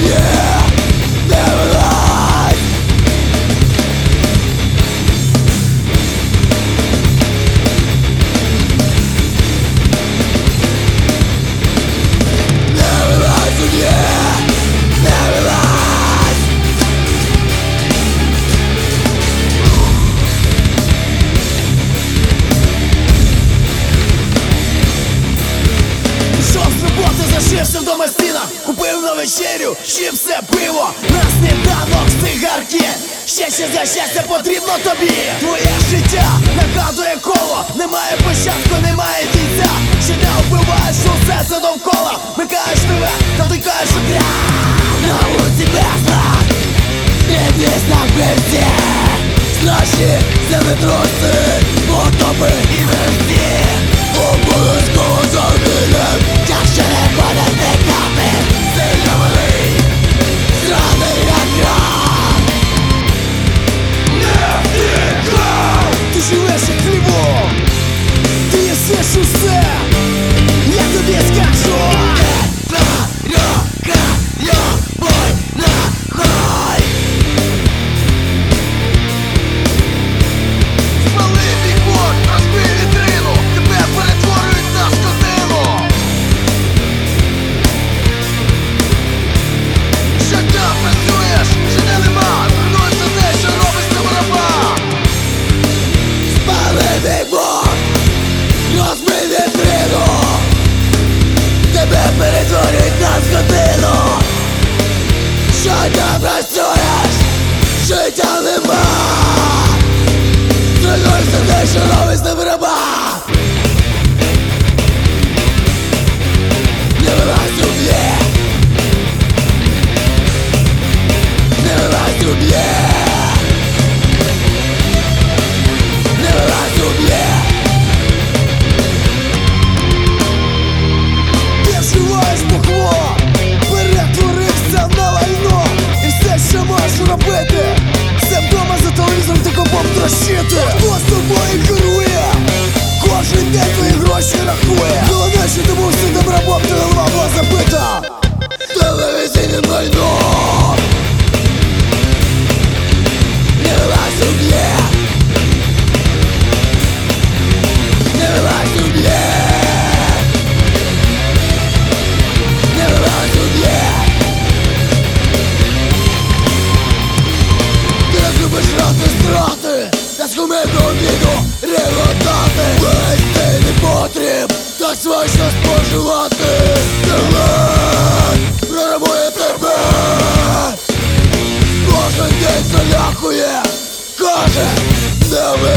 yeah. Зашився вдома стіна Купив на вечерю, чіпси, пиво. На сніданок цигарки. Ще ще за щастя потрібно тобі. Твоє життя нагадує коло. Немає початку, немає кінця. Ще не вбиваєш усе це довкола. Микаєш тебе, та втикаєш у кря На вулиці безлад Бідність на вбивці Страшні землетруси Потопи працюєш Життя нема. За те, що робиш на барабан Та до обіду реготати. Весь день не потріб Так смачно споживати. Телек прорабує тебе. Кожен день залякує Каже, не ви